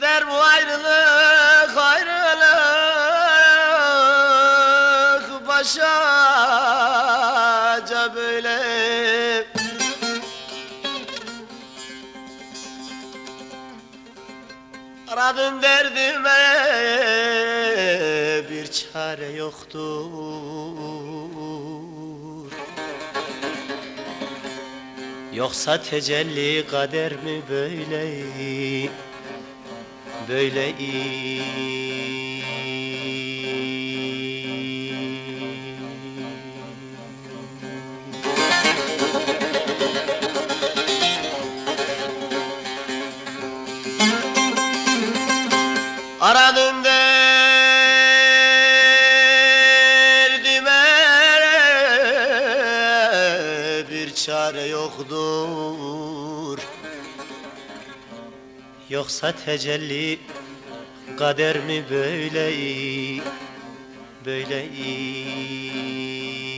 Gider bu ayrılık ayrılık başaca böyle. Aradım derdime bir çare yoktur. Yoksa tecelli kader mi böyle Böyle Aradım derdime bir çare yoktur Yoksa tecelli kader mi böyle böyle Aman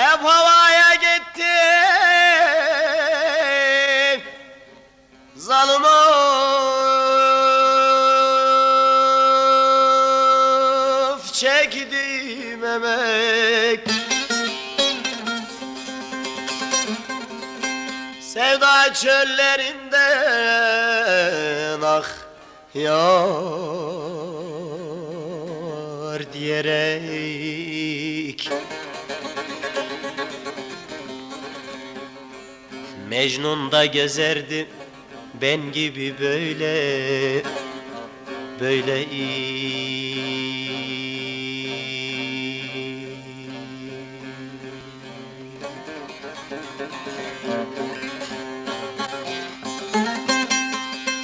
Hep havaya gitti Zalim of çektim emek. Sevda çöllerinden ah yar diyerek Mecnun da gezerdi ben gibi böyle böyle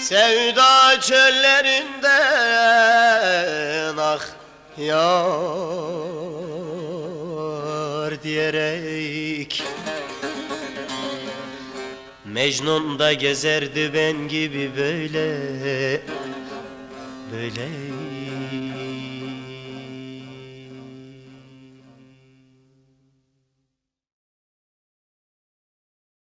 Sevda çöllerinden ah yar diyerek Mecnun da gezerdi ben gibi böyle böyle